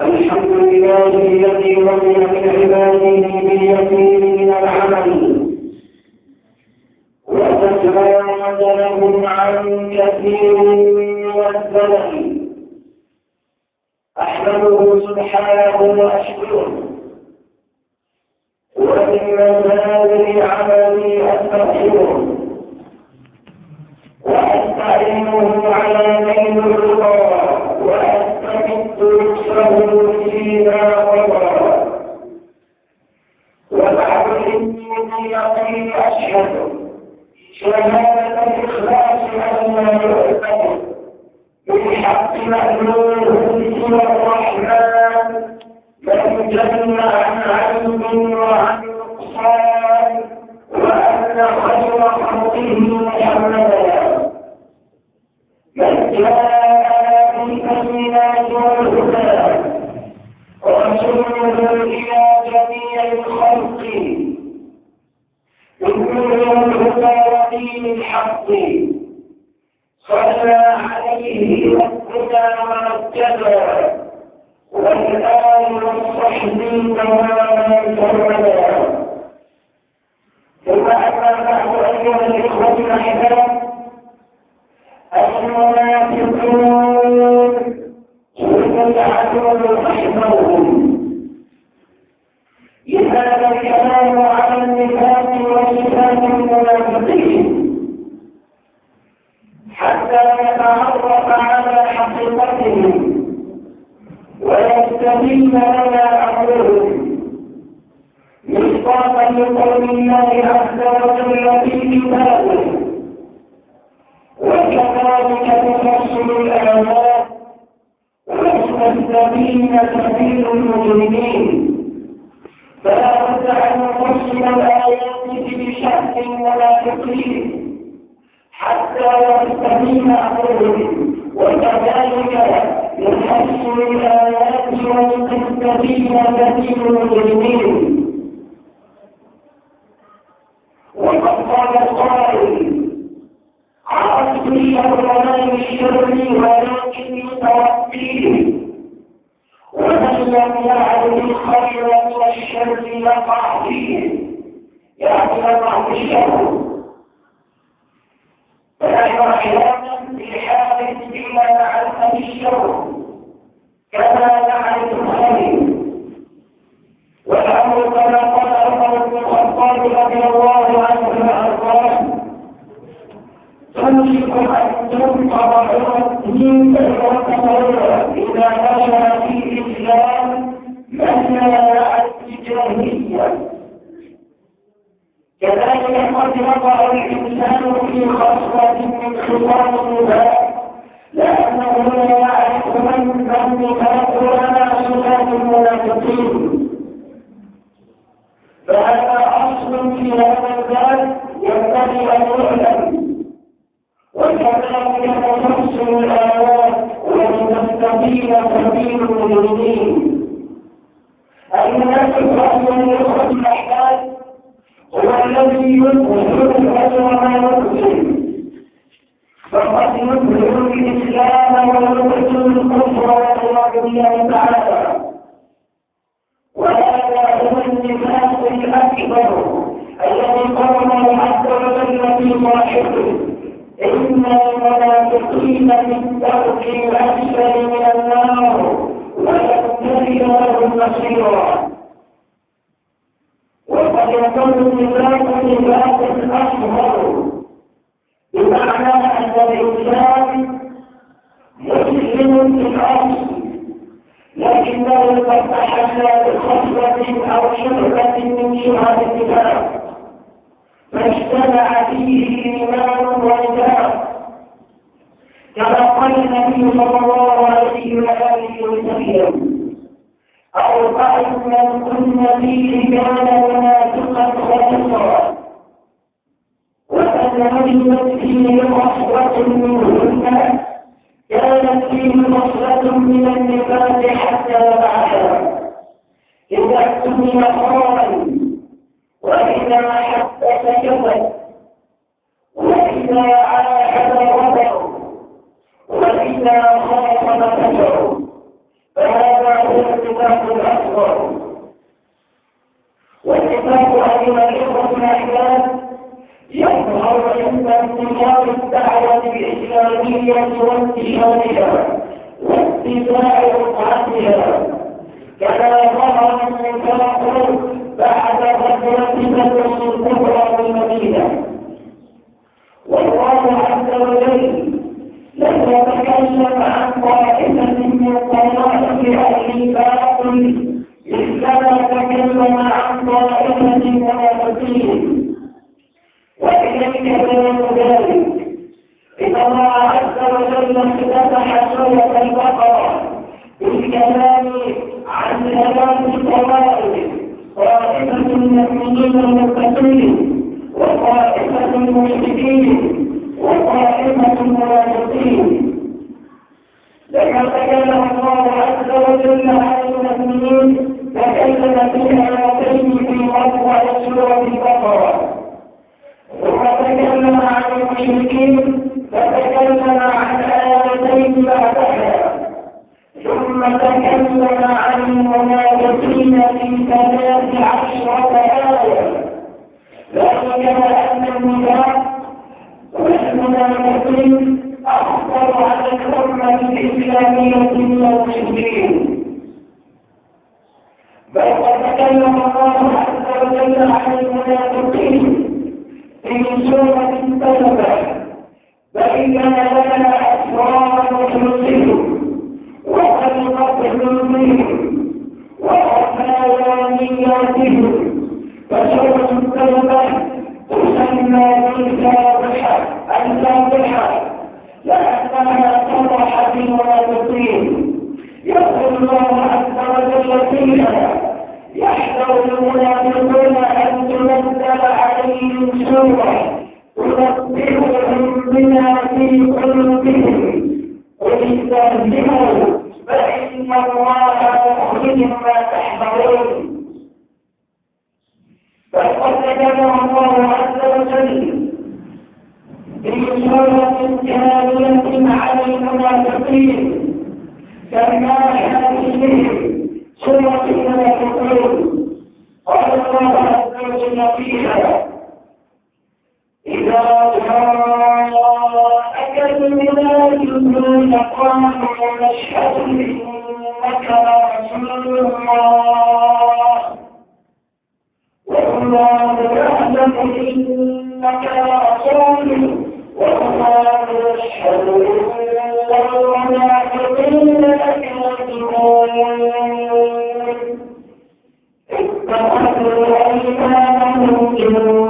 الحمد لله الذي رضي من عباده باليقين من العمل وتجاوز لهم عن كثير من الزلل أحمده سبحانه وأشكره. ومن مزايا عملي أستغفره. وأستعينه على شهاده الاخلاص ان لا يؤمن بالحق مألوه سوى الرحمن من جن عن علم وعن نقصان وأن خير خلقه محمدا من جاء بالبينات والهدى رسوله إلى جميع الخلق الهدى ودين الحق صلى عليه والهدى ومجدا والآل والصحب تماما كرما ثم أما أيها الإخوة الأحباب المنافقون هم العدو رحمهم لهذا الكلام على النفاق وصفات المنافقين حتى نتعرف على حقيقتهم ويستبين لنا أمرهم مصداقا لقول الله عز وجل في كتابه وكذلك تفصل الآيات وتستبين سبيل المجرمين فلا بد أن نفصل الآيات بشأن المنافقين حتى يستبين أمرهم وكذلك يحصل الآيات وتستبين سبيل المجرمين وقد قال القائل عرفت من الشر ولكني توفيه ومن لم يعرف الخير من الشر يقع فيه. يعني يقع في الشر. فنحن في حال بما نعرف بالشر كما نعرف الخير والامر كما قال عمر بن الخطاب رضي الله عنه وارضاه توشك ان تنقض من الخير اذا نشا في لا يعرف الجاهليه كذلك قد وقع الإنسان في خصلة من خصال النفاق لأنه لا يعرف من النفاق ولا صفات المنافقين فهذا أصل في هذا الباب ينبغي أن يعلم وكذلك تفصل الآيات ولتستبين سبيل المؤمنين المنافق أصلا يخرج الأحداث هو الذي يظهر الأجر ما يظهر فقد يظهر الإسلام ويبطل الكفر والعياذ بالله تعالى وهذا هو النفاق الأكبر الذي قال الله عز وجل في صاحبه إن المنافقين في الدرك الأسفل من النار ولن تجد لهم نصيرا وقد يكون النفاق نفاقا اصغر بمعنى ان الانسان مسلم في الاصل لكنه قد تحلى بخصله أو شعبه من شعب النفاق فاجتمع فيه والنفاق كما قال النبي صلى الله عليه وآله وسلم. أربع من كن فيه كان منافقا خالصا. وأن وجدت فيه خصلة منهن. كانت فيه خصلة من النفاق حتى بعدها إذا اؤتمن خانا وإذا حدث كذب وإذا عاهد غدر وإذا خاصم فجر فهذا هو الكتاب الأكبر. والكتاب أيها الإخوة الأحباب يظهر عند انتشار الدعوة الإسلامية وانتشارها واتباع رقعتها كما ظهر من الكافر بعد غزوتهم الكبرى بالمدينة والله عز وجل لم يتكلم عن طائفه من طوائف أهل باطل لا يؤمنون قالوا نشهد إنك الله. والله يعلم إنك لرسوله والله يشهد إن المنافقين لكاذبون اتخذوا أيمانهم جنودا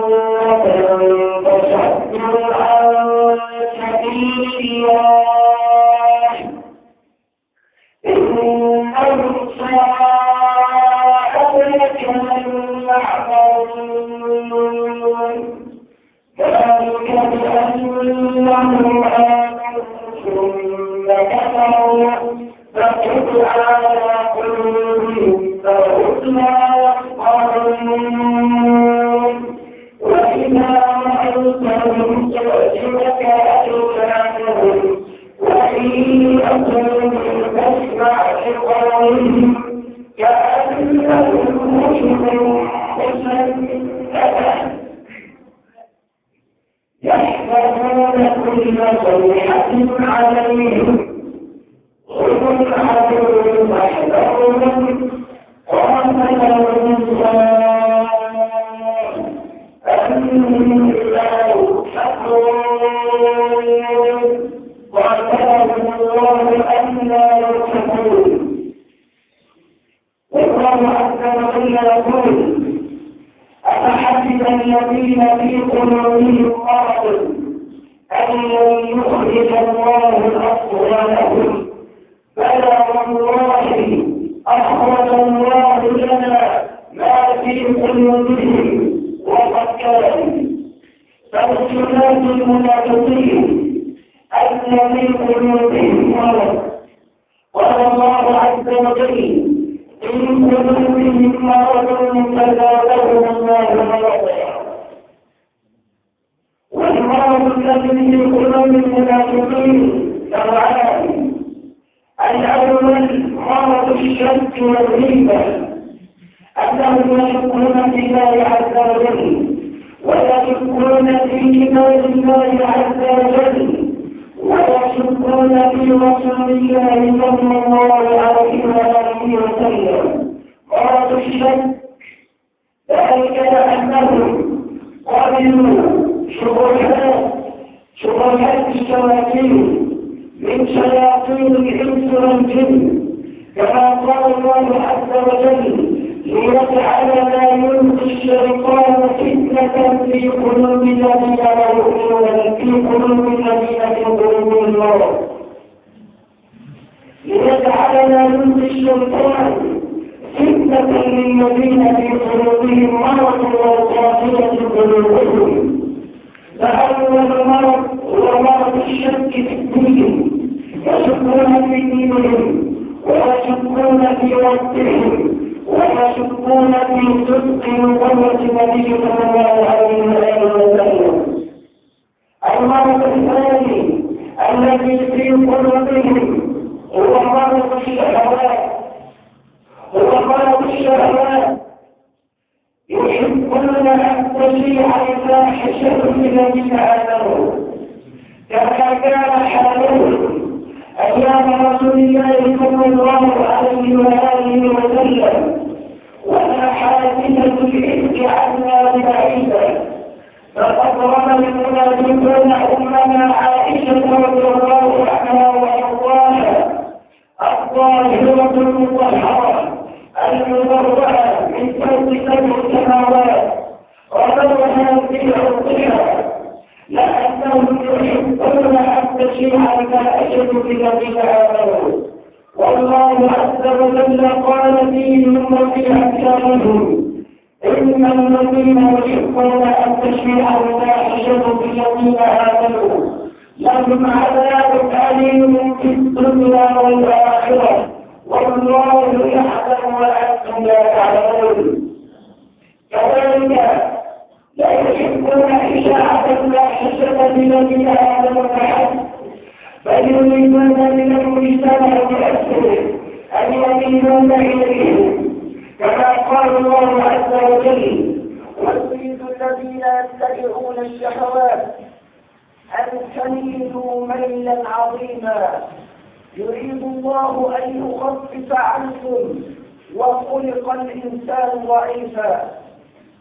أنهم آمنوا ثم كفروا فقد قلوبهم فهم لا وإذا رأيتهم تعجبك أجسامهم وإن يقولوا تسمع لقولهم كأنهم رجل مسلم كلمة صيحة عليهم في قلوب المنافقين الشك والريبة أنهم يشكون في الله عز وجل ويشكون في كتاب الله عز وجل ويشكون في رسول الله صلى الله عليه وسلم مرض الشك ذلك لأنهم قبلوا شبهات شبهات الشياطين من شياطين الإنس والجن كما قال الله عز وجل ليجعل لا يلقي الشيطان فتنة في قلوب الذين لا يؤمنون في قلوب الذين في قلوب الله ليجعل لا يلقي الشيطان فتنة للذين في قلوبهم مرض والقاسية قلوبهم. فأول مرض هو مرض الشك في الدين يشكون في دينهم ويشكون في ربهم ويشكون في صدق نبوة النبي صلى الله عليه وسلم. المرض الثاني الذي في قلوبهم هو مرض الشهوات هو مرض الشهوات. يحبون أن تشيع الفاحشة في الذين آمنوا كما كان حالهم أيام رسول الله صلى الله عليه وآله وسلم. وما حادثة الإفك عنا بعيدا فقد رمى المنافقون أمنا عائشة رضي الله عنها وأرضاها. الطاهرة المطهرة المبرأة. من فوق في أن الذين يحبون أن تشيع الفاحشة بالذين آمنوا لهم عذاب أليم في الدنيا والآخرة والله يعلم وأنتم تعلمون كذلك لا يحبون إشاعة الفاحشة للذين آمنوا فحسب بل يريدون من المجتمع بأسره أن يميلون إليهم كما قال الله عز وجل ويريد الذين يتبعون الشهوات أن تميلوا ميلا عظيما يريد الله أن يخفف عنكم وخلق الإنسان ضعيفا.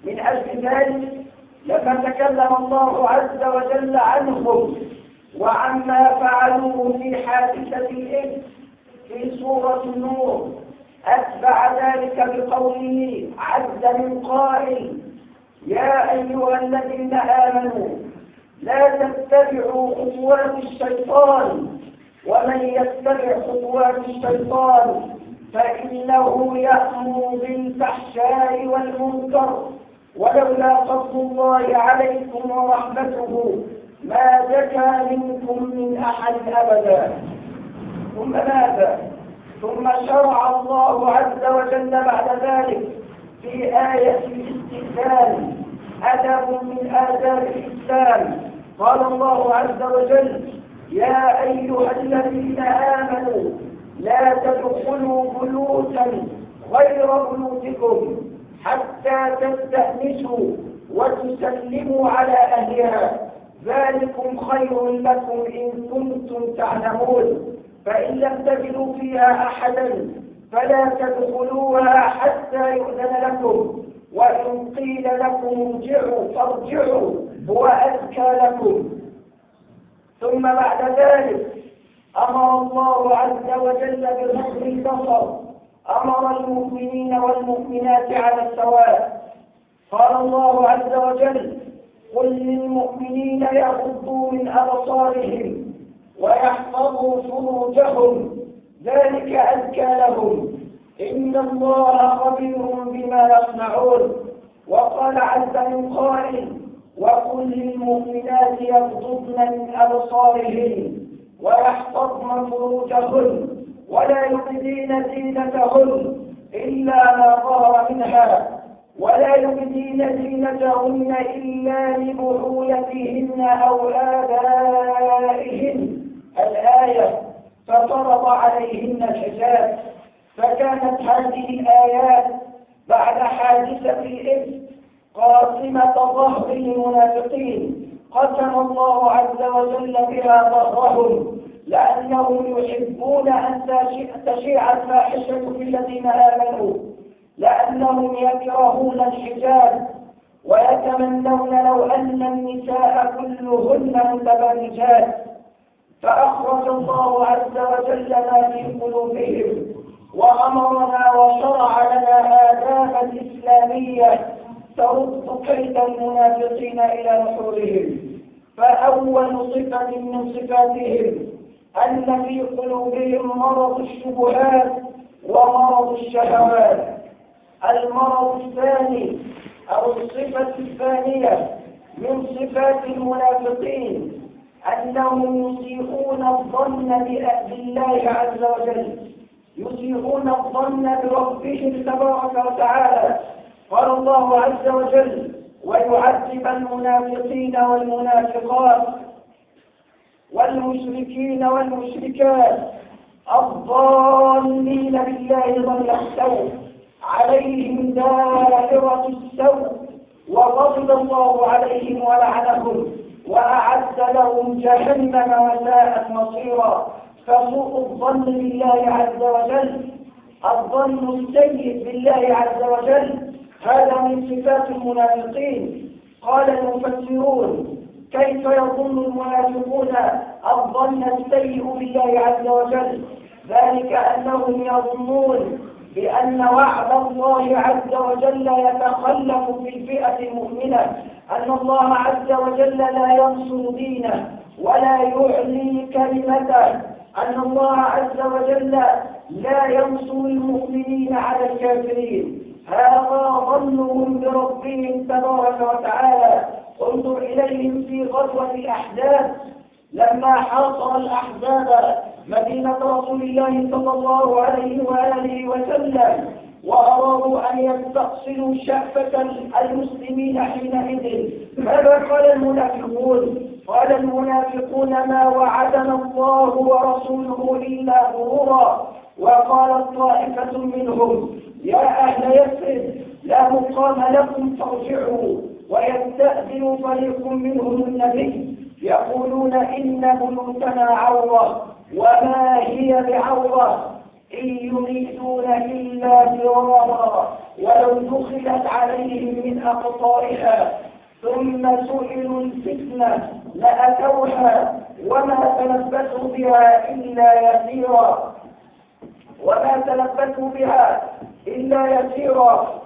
من أجل ذلك لما تكلم الله عز وجل عنهم وعما فعلوه في حادثة الإثم في سورة النور أتبع ذلك بقوله عز من قائل يا أيها الذين آمنوا لا تتبعوا خطوات الشيطان ومن يتبع خطوات الشيطان فإنه يأمر بالفحشاء والمنكر ولولا فضل الله عليكم ورحمته ما زكى منكم من أحد أبدا. ثم ماذا ثم شرع الله عز وجل بعد ذلك في آية الاستئذان أدب من آداب الإسلام. قال الله عز وجل يا أيها الذين آمنوا لا تدخلوا بيوتا غير بيوتكم حتى تستأنسوا وتسلموا على أهلها. ذلكم خير لكم إن كنتم تعلمون. فإن لم تجدوا فيها أحدا فلا تدخلوها حتى يؤذن لكم. وإن قيل لكم ارجعوا فارجعوا هو أزكى لكم. ثم بعد ذلك أمر الله عز وجل بغض البصر. أمر المؤمنين والمؤمنات على السواء. قال الله عز وجل قل للمؤمنين يغضوا من أبصارهم ويحفظوا فروجهم. ذلك أزكى لهم. إن الله خبير بما يصنعون. وقال عز من قائل وقل للمؤمنات يغضضن من أبصارهن. ويحفظن فروجهن ولا يبدين زينتهن إلا ما ظهر منها ولا يبدين زينتهن إلا لبعولتهن أو آبائهن. الآية ففرض عليهن الحجاب فكانت هذه الآيات بعد حادثة الإفك قاسمة ظهر المنافقين. قسم الله عز وجل بها ظهرهم لأنهم يحبون أن تشيع الفاحشة في الذين آمنوا لأنهم يكرهون الحجاب ويتمنون لو أن النساء كلهن متبرجات. فأخرج الله عز وجل ما في قلوبهم وأمرنا وشرع لنا آدابا إسلامية ترد كيد المنافقين إلى نحورهم. فأول صفة من صفاتهم أن في قلوبهم مرض الشبهات ومرض الشهوات. المرض الثاني أو الصفة الثانية من صفات المنافقين أنهم يسيئون الظن بالله عز وجل. يسيئون الظن بربهم تبارك وتعالى. قال الله عز وجل ويعذب المنافقين والمنافقات والمشركين والمشركات الظالمين بالله ظن السوء عليهم دائرة السوء وغضب الله عليهم ولعنهم وأعد لهم جهنم وساءت مصيرا. فسوء الظن بالله عز وجل الظن السيء بالله عز وجل هذا من صفات المنافقين. قال المفسرون كيف يظن المنافقون الظن السيء بالله عز وجل؟ ذلك أنهم يظنون بأن وعد الله عز وجل يتخلف في الفئة المؤمنة أن الله عز وجل لا ينصر دينه ولا يعلي كلمته أن الله عز وجل لا ينصر المؤمنين على الكافرين. هذا ظنهم بربهم تبارك وتعالى. انظر إليهم في غزوة الأحزاب. لما حاصر الأحزاب مدينة رسول الله صلى الله عليه وآله وسلم. وأرادوا أن يستأصلوا شأفة المسلمين حينئذ. ماذا قال المنافقون؟ قال المنافقون ما وعدنا الله ورسوله إلا غرورا. وقالت طائفة منهم يا أهل يثرب لا مقام لكم فارجعوا. ويستأذن فريق منهم النبي يقولون إن بيوتنا عورة وما هي بعورة؟ إن يريدون إلا فرارا ولو دخلت عليهم من أقطارها ثم سئلوا الفتنة لأتوها وما تلبثوا بها إلا يسيرا. وما تلبثوا بها إلا يسيرا.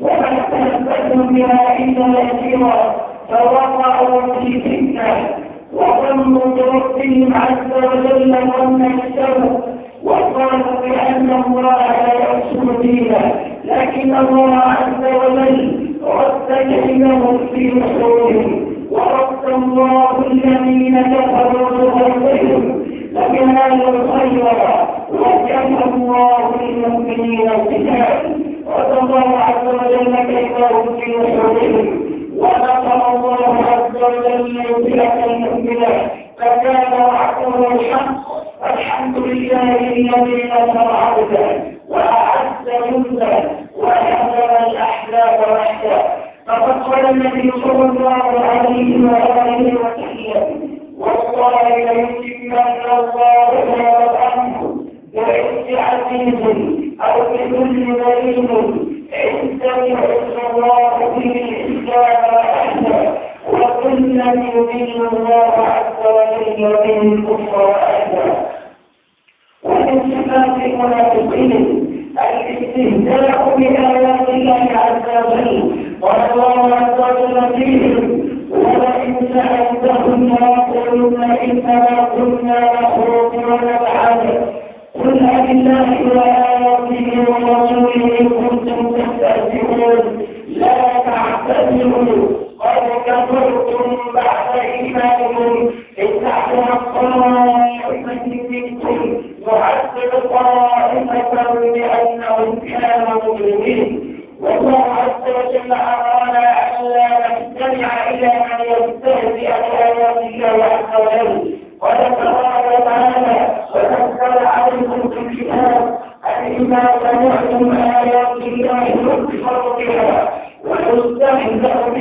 وما تلبثوا بها إلا يسيرا. فوقعوا في فتنة. وظنوا بربهم عز وجل ظن السوء وقالوا بأن الله لا يرسل دينه لكن الله عز وجل رد كلمهم في نحورهم ورد الله الذين كفروا بغيظهم لكنالوا الخير وكفى الله للمؤمنين القتال رد الله عز وجل كيفهم في نحورهم ونصر الله عز وجل يدرك المؤمنة فكان وعده الحق. الحمد لله الذي نصر عبده وأعز جنده وهزم الأحزاب وحده. فقد قال النبي صلى الله عليه وآله وسلم والله ليتمن الله ما عنه بعز عزيز أو بكل دليل عندما يحس الله به الإسلام وأهله يدين الله عز وجل به الكفر وأهله ومن صفات المنافقين الاستهزاء بآيات الله عز وجل. قال الله عز وجل فيهم ولئن سألتهم ليقولن إنما كنا نخوض ونلعب. قل أبالله وآياته ورسوله كنتم تستهزئون. لا تعتذروا. كفرتم بعد إيمانكم. إن تعفو الطائفة منكم يعذب طائفة بأنهم كانوا مجرمين والله عز وجل أمرنا ألا نستمع إلى من يستهزئ بآيات الله عز وجل. تبارك وتعالى ونزل عليكم في الكتاب أن إذا سمعتم الله يكفر بها جهنم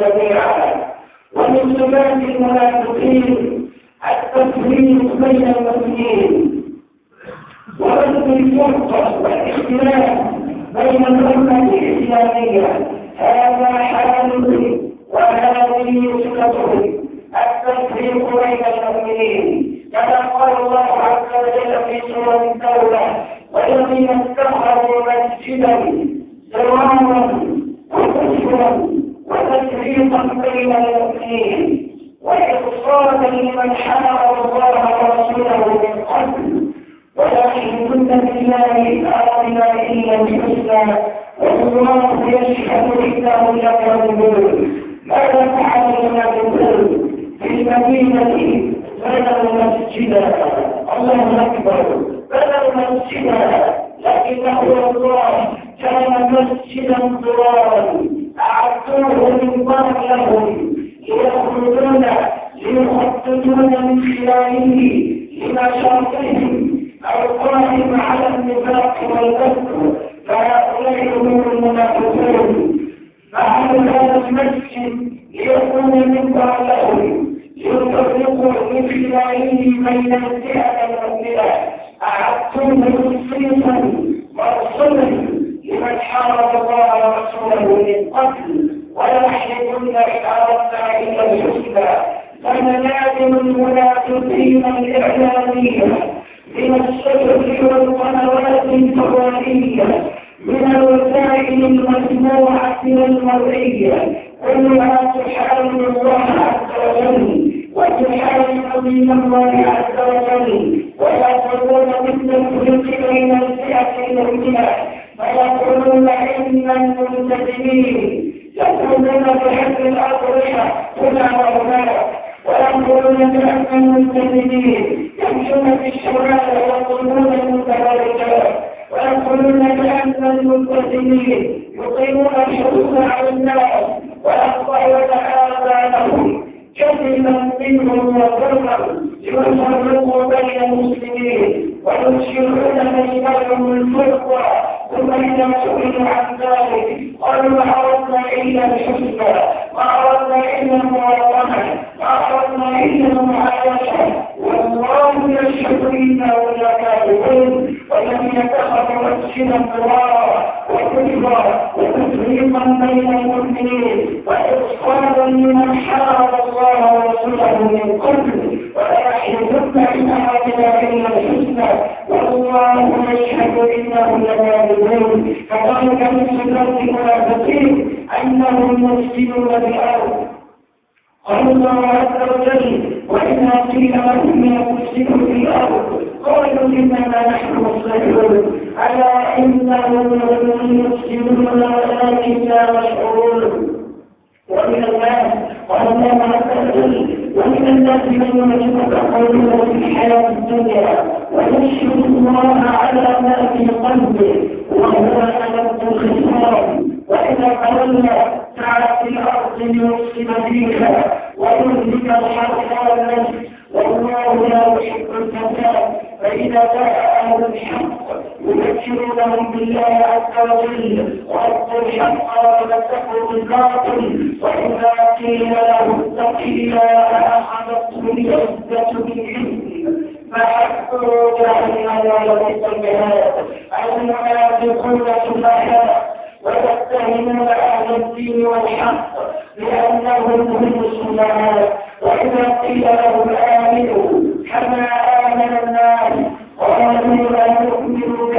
جميعا ومن صفات المنافقين التفريق بين المسلمين ورد الفرقة والاختلاف بين الأمة الإسلامية هذا حاله وهذه صفته التفريق بين المؤمنين كما قال الله عز وجل في سورة التوبة والذين اتخذوا مسجدا ضرارا وكفرا وتفريقا بين المؤمنين وإرصادا لمن حارب الله ورسوله من قبل ولكن كنت بالله أرضنا إلا الحسنى والله يشهد إنهم لكاذبون ماذا فعل المنافقون في المدينة بنوا مسجدا الله أكبر بنوا مسجدا لكنه الله كان مسجدا ضرارا أعدوه من ضرب لهم ليخرجون ليخططون من خلاله لمشاقهم القائم على النفاق والكفر هم المنافقون فعلى هذا المسجد ليكون منبرا لهم؟ ليفرقوا من خلاله بين الفئه المؤمنه أعدتم تصريفا مرسولا لمن حارب الله ورسوله من قبل ولا يحلفن ان اردنا إلا الحسنى. فمنازل المنافقين الاعلاميه من الشرك والقنوات الفضائية من الوسائل المسموعة والمرئية كلها تحارب الله عز وجل وتحارب من الله عز وجل. ويقولون بالتفريق بين الفئة المؤمنة. فيقولون إن الملتزمين يقولون بحد الأضرحة. هنا وهناك ويقولون بأن الملتزمين يمشون في الشوارع ويقولون المتبرجات ويقولون بأن الملتزمين يقيمون الحدود على الناس ويقطعون آذانهم. كذبا منهم وظلما ليفرقوا بين المسلمين وينشرون بينهم الفرقة. إذا سئلوا عن ذلك قالوا ما أردنا إلا الحسنى إلا المواطنة ما أردنا إلا المعايشة والله يشهد إنا لكاذبون والذين اتخذوا مسجدا ضرارا وكفرا وتفريقا بين المؤمنين وإرصادا لمن حارب الله ورسوله من قبل ولا يحلفن إن أردنا إلا الحسنى. والله يشهد إنهم لكاذبون فذلك من صفات المنافقين أنهم يفسدون الأرض قال الله عز وجل وإذا قيل لهم يفسدوا في الأرض قالوا إنما نحن مصلحون ألا إنهم يفسدون ولكن لا يشعرون ومن الناس قال الله عز وجل ومن الناس من يعجبك في الحياة الدنيا ويشهد الله على ما في قلبه وهو ألد الخصام وإذا تولى سعى في الأرض ليفسد فيها ويهلك الحرث والنسل والله لا يحب الفساد فإذا جاء أهل الحق يذكرونهم بالله عز وجل وردوا الحق وتمسكوا بالباطل وإذا قيل له اتق الله أخذته العزة بالإثم فحقوا جهنم ولبئس المهاد المنافقون السفهاء وإذا قيل لهم آمنوا كما آمن الناس قالوا لا نؤمن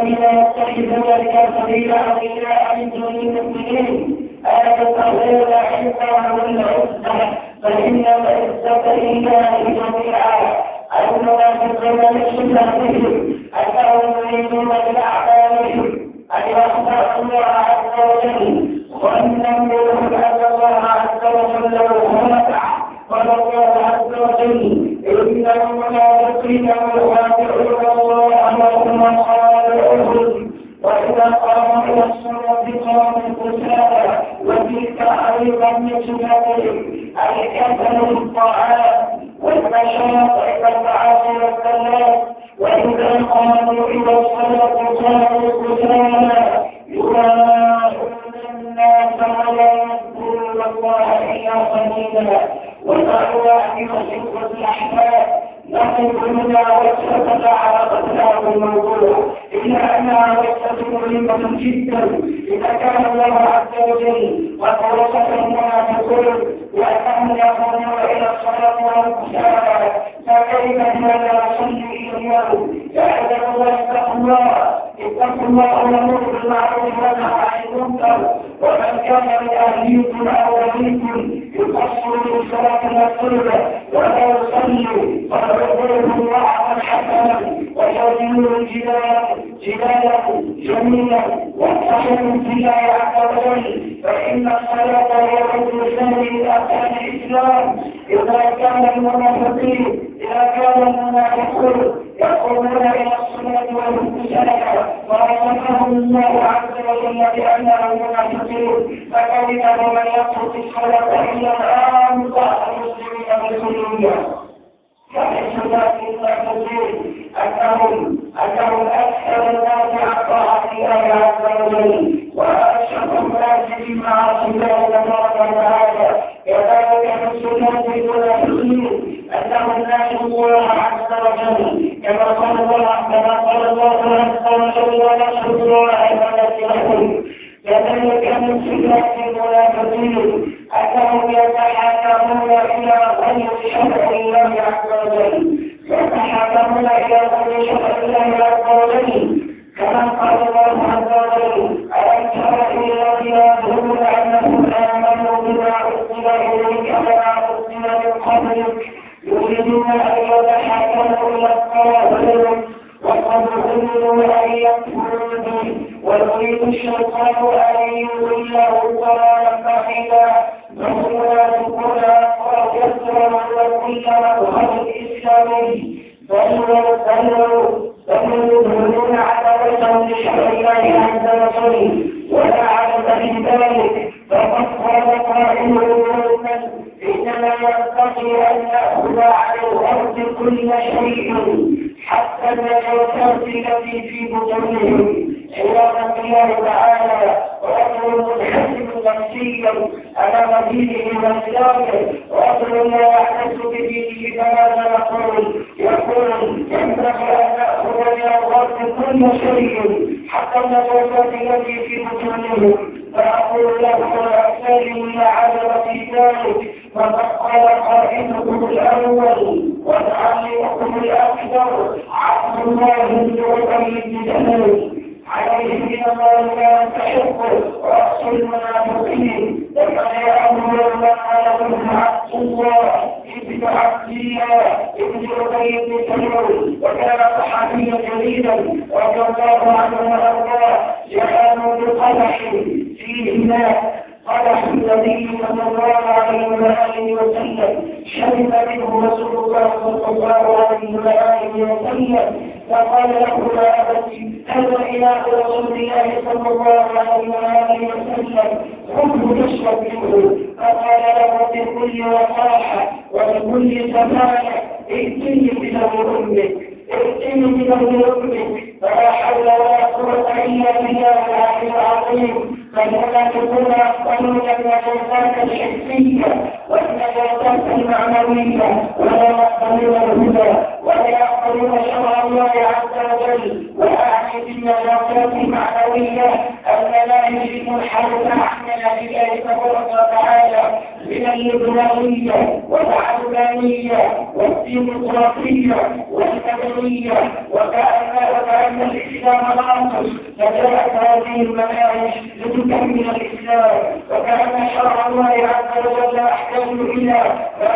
الذين يتخذون الكافرين أولياء من دون المؤمنين. أيبتغون عندهم العزة فإن العزة لله جميعا. المنافقون من صفاتهم أنهم يريدون بأعمالهم أن يخدعوا الله عز وجل. وأن يقولوا أن الله عز وجل خلق قال الله عز وجل. إن المنافقين يخادعون الله وهم خادعون وإذا قاموا إلى الصلاة قاموا كسالى وتلك أيضا من سنتهم كسلوا الطعام والنشاط إلى المعاصي وإذا قاموا إلى الصلاة قاموا كسالى يراءون الناس ولا يذكرون الله إلا قليلا وقالوا يحب الأحباب لكن كلنا وسكت على قتلاه الموضوع إلا أنها وسة مهمة جدا إذا كان الله عز وجل قد وصف المنافقون وأنهم يقومون إلى الصلاة والكسالى فكيف لا يصلي اليوم يعلم الله اتقوا الله اتقوا الله وامروا بالمعروف ونهى عن المنكر ومن كان من أو وليكم يقصر من صلاة المغرب ولا يصلي فيقول الله حسنا ويرجو جبالا جبالا جميلا واتقوا الله عز وجل فإن الصلاة هي ركن ثاني من اركان الإسلام. إذا كان المنافقين إذا كان المنافقون إلى الصلاة والمسألة ورزقهم الله عز وجل بأنهم منافقون فكيف بمن يترك الصلاة إلا الآن المسلمين أنهم أنهم أكثر الناس طاعة الله عز وجل وأشرف الناس بمعاصي الله تبارك وتعالى كذلك في السنة المنافقين أنهم ناشوا الله. عز وجل كما قال الله كما قال الله عز وجل ونشهد الله ونسلهم كذلك من صفات المنافقين أنهم يتحاكمون إلى غير شرع عز وجل يتحاكمون إلى غير شرع عز وجل كما قال الله عز وجل ألم تر إلى الذين يظهرون أنهم آمنوا بما أرسل إليك وما أرسل من قبلك؟ يريدون أن يتحاكموا إلى الطاغوت وقد أمروا أن يكفروا به ويريد الشيطان أن يضله ضلالا بعيدا فالمنافقون قد يسرون كل مظهر إسلامي بل يظهرون عداوتهم لشرع الله عز وجل ولا في ذلك فقد قال قائل إنما ينبغي أن نأخذ على الأرض كل شيء حتى النجاسات التي في بطونهم عباد الله تعالى رجل منحسب نفسيا امام دينه وإسلامه. رجل لا يحتس بدينه فماذا يقول يقول ينبغي ان ناخذ من الأرض كل شيء حتى النجاسات التي في بطونهم فاقول له لا عذر في ذلك قال قائدكم الأول وتعلمكم الاكثر عبد الله بن ابي بن عليه من الله رأس المنافقين وقد يأمر الله لهم عبد الله ابن عبد الله ابن أبي بن سلول وكان صحابيا جليلا. رضي الله عنه وأرضاه. جاء بقدح فيه قدح النبي صلى الله عليه وآله وسلم شرب منه رسول الله صلى الله عليه وآله وسلم. فقال له يا أبتي هذا إله رسول الله صلى الله عليه وآله وسلم خذه تشرب منه؟ فقال له بكل وقاحة وبكل سماحة ائتني بدم أمك ائتني بدم أمك فلا حول ولا قوة إلا بالله العلي العظيم. فالمنافقون يقبلون النجاسات الحسية والنجاسات المعنوية ولا يقبلون الهدى ولا شرع الله عز وجل. وأعني درجات معنوية المناهج المنحرفة عن لله تبارك وتعالى من الليبرالية والعلمانية والديمقراطية والمدنية وكأن وكأن الإسلام ناقص فجاءت هذه المناهج لتكمل الإسلام. وكأن شرع الله عز وجل يحتاج إلى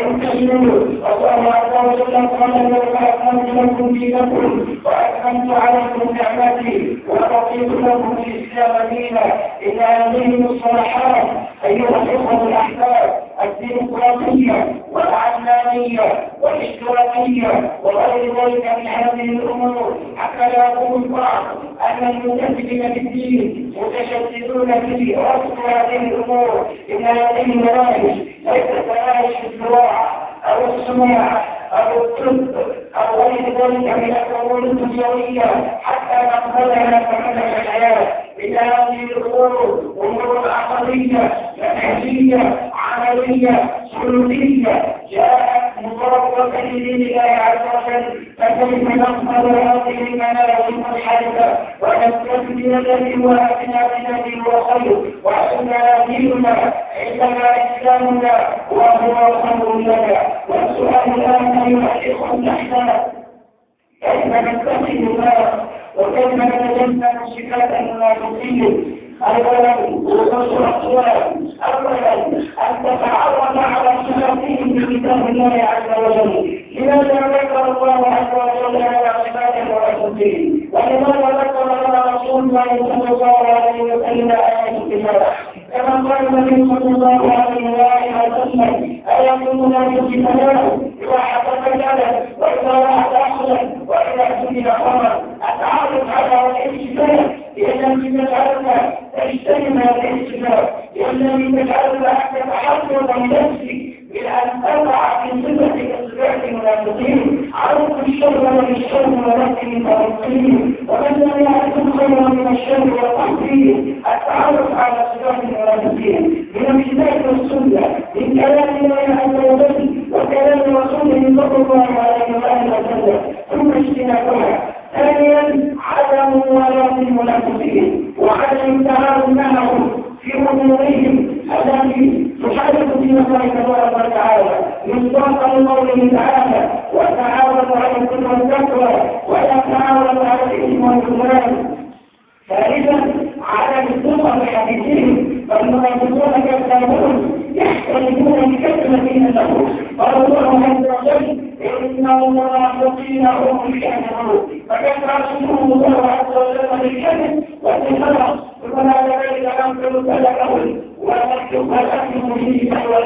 أن تسلموا الله عز وجل قال وأكملت لكم دينكم وأكملت عليكم نعمتي ورضيت لكم الإسلام دينا إن هذه الصلاحات أيها الإخوة الأحباب الديمقراطية والعلمانية والاشتراكية وغير ذلك من هذه الأمور حتى لا يقول البعض أن المتدين بالدين متشددون في رفض هذه الأمور إن هذه المناهج ليست مناهج الزراعة أو الصناعة أو الطب أو غير ذلك من الأمور الدنيوية حتى نقبلها كمنهج الحياة. إن هذه الأمور أمور عقلية منهجية عملية سلوكية جاءت لدين الله عز وجل فكيف نقبل هذه المناهج المنحرفة ونستثني الذي هو أبناء الذي هو خير وأن ديننا عندنا إسلامنا وهو خير لنا. والسؤال الآن أيها الإخوة الأحباب كيف نتقي الله؟ وكيف نتجنب صفات المنافقين؟ أولا أولا أن تتعرف على صفاتهم بكتاب الله عز وجل لماذا ذكر الله عز وجل على صفات المنافقين ولماذا ذكر لنا رسول الله صلى الله عليه وسلم آيات الكتاب كما قال النبي صلى الله عليه وسلم آيات المنافق ثلاث إذا حدث انزل سلكه ونكتب الاسم فيه ايها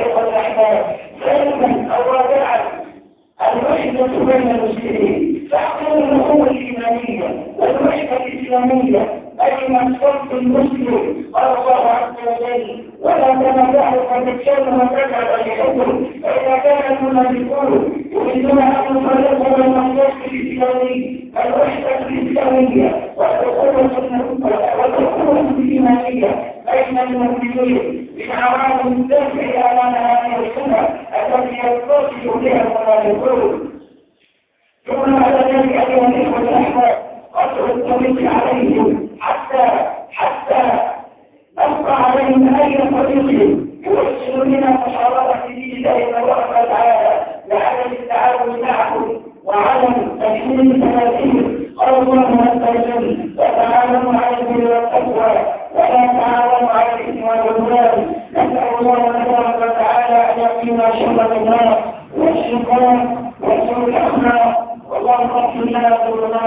وسوء الاخلاق اللهم اغفر لنا ذنوبنا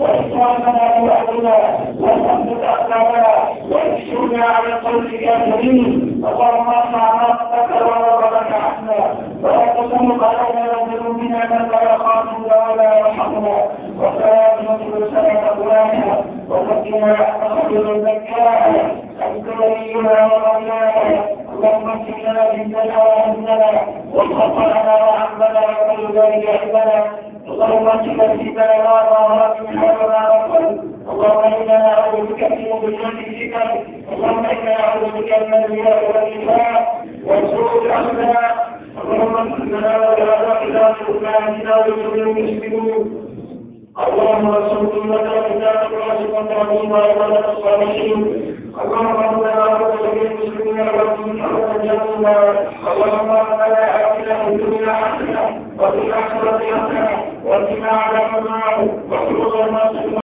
واسرافنا في امرنا وثبت اقدامنا وانشرنا على القوم الكافرين. اللهم ارفع رأسك وربك عنا ولا تسلط علينا ذنوبنا من لا يخافنا ولا يرحمنا. وسلام نصر اقوالنا وزكنا خير زكاها انت ولينا ومولانا اللهم اغفر لنا ذنبنا وهمنا وخطانا وعمنا وكل ذلك عندنا اللهم اجعل في بلاغات وامرات من هذا اللهم أنا نعوذ بك من مضلات الفتن اللهم أنا نعوذ بك من الرياء والنفاق وسوء الاخلاق اللهم اغفر لنا ولنا إلى سلطاننا وسلم المسلمين اللهم صل وسلم وبارك وعلى الصالحين اللهم ربنا وجميع المسلمين والمسلمين وجميعنا اللهم ربنا اتنا في الدنيا حسنه وفي الاخره حسنه وقنا عذاب النار واغفر لنا